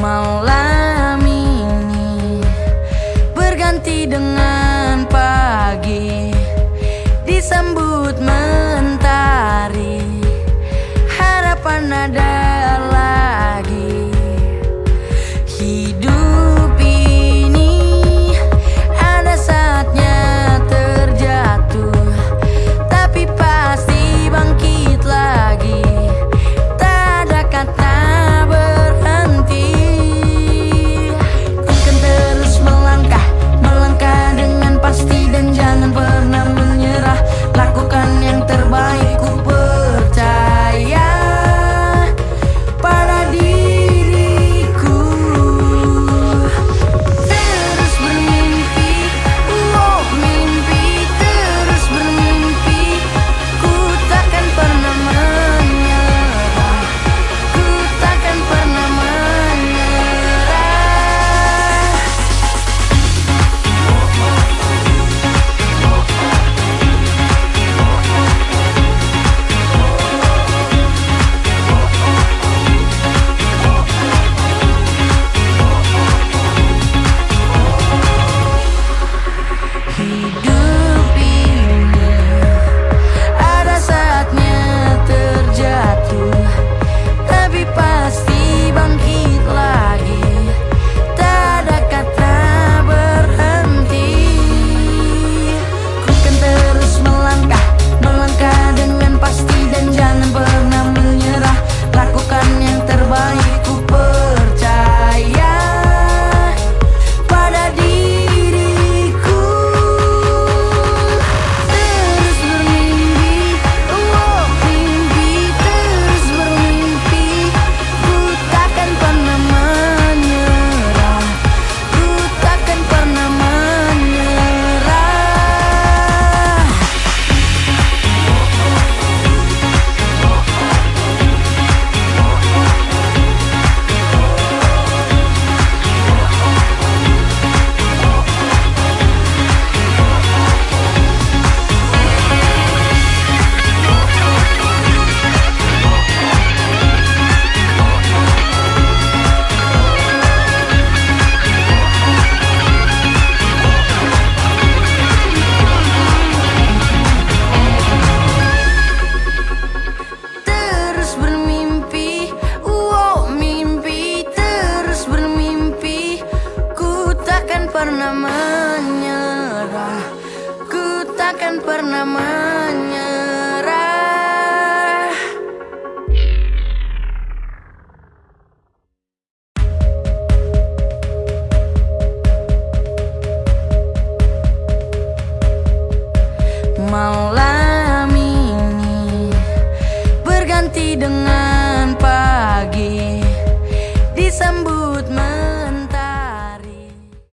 malam ini. Berganti dengan pagi. Disambut mentari. Harapan ada pernah menyerah. Ku takkan pernah menyerah. Malam ini Berganti dengan pagi. Disambut malam